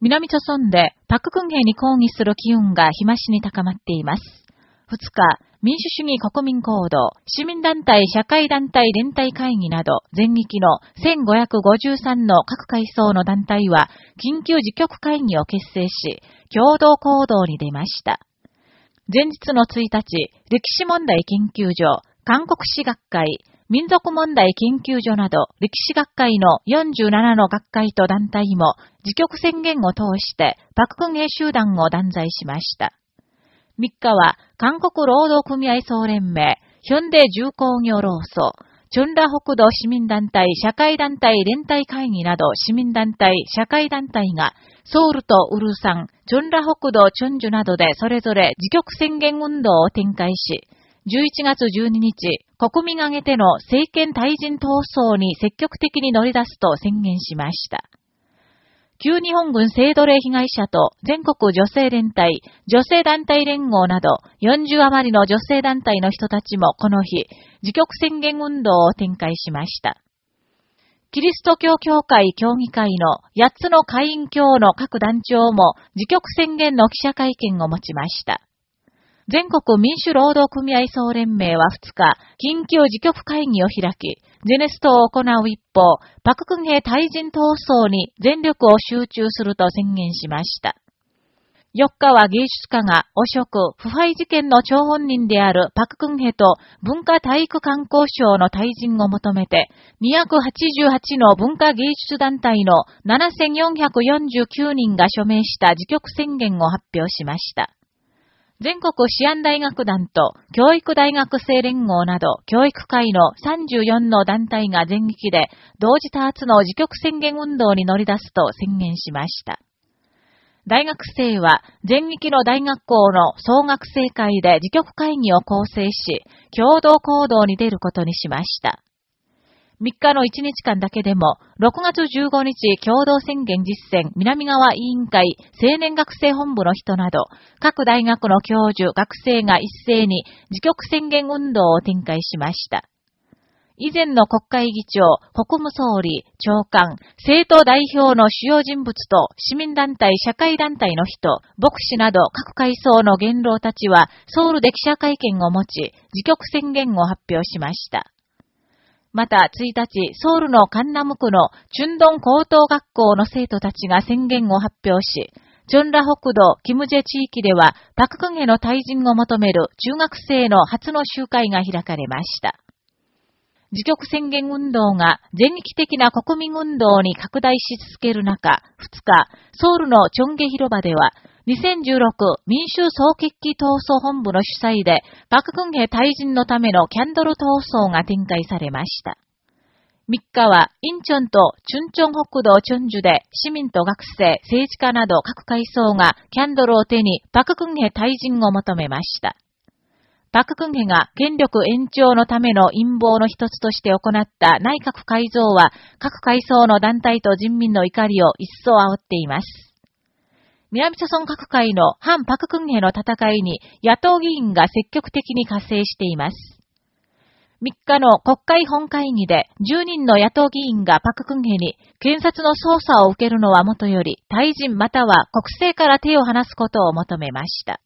南朝村でパククンヘに抗議する機運が日増しに高まっています。2日、民主主義国民行動、市民団体社会団体連帯会議など全域の1553の各階層の団体は緊急自局会議を結成し、共同行動に出ました。前日の1日、歴史問題研究所、韓国史学会、民族問題研究所など歴史学会の47の学会と団体も自局宣言を通してパククンヘ集団を断罪しました。3日は韓国労働組合総連盟、ヒョンデ重工業労組、チョンラ北道市民団体社会団体連帯会議など市民団体社会団体がソウルとウルサン、チョンラ北道チョンジュなどでそれぞれ自局宣言運動を展開し、11月12日、国民挙げての政権退陣闘争に積極的に乗り出すと宣言しました。旧日本軍性奴隷被害者と全国女性連帯、女性団体連合など40余りの女性団体の人たちもこの日、自局宣言運動を展開しました。キリスト教協会協議会の8つの会員協の各団長も自局宣言の記者会見を持ちました。全国民主労働組合総連盟は2日、緊急自局会議を開き、ゼネストを行う一方、パククンヘ対人闘争に全力を集中すると宣言しました。4日は芸術家が汚職、腐敗事件の張本人であるパククンヘと文化体育観光省の退陣を求めて、288の文化芸術団体の7449人が署名した自局宣言を発表しました。全国治安大学団と教育大学生連合など教育会の34の団体が全域で同時多発の自局宣言運動に乗り出すと宣言しました。大学生は全域の大学校の総学生会で自局会議を構成し、共同行動に出ることにしました。3日の1日間だけでも、6月15日共同宣言実践南側委員会青年学生本部の人など、各大学の教授、学生が一斉に自局宣言運動を展開しました。以前の国会議長、国務総理、長官、政党代表の主要人物と市民団体、社会団体の人、牧師など各階層の元老たちはソウルで記者会見を持ち、自局宣言を発表しました。また1日、ソウルのカンナム区のチュンドン高等学校の生徒たちが宣言を発表し、チョンラ北道キムジェ地域では、パククンヘの退陣を求める中学生の初の集会が開かれました。自局宣言運動が全域的な国民運動に拡大し続ける中、2日、ソウルのチョンゲ広場では、2016民衆総決起闘争本部の主催で、パククンヘ退陣のためのキャンドル闘争が展開されました。3日は、インチョンとチュンチョン北道チョンジュで市民と学生、政治家など各階層がキャンドルを手にパククンヘ退陣を求めました。パククンヘが権力延長のための陰謀の一つとして行った内閣改造は各階層の団体と人民の怒りを一層煽っています。南朝村各界の反パククンヘの戦いに野党議員が積極的に加勢しています。3日の国会本会議で10人の野党議員がパククンヘに検察の捜査を受けるのはもとより退陣または国政から手を離すことを求めました。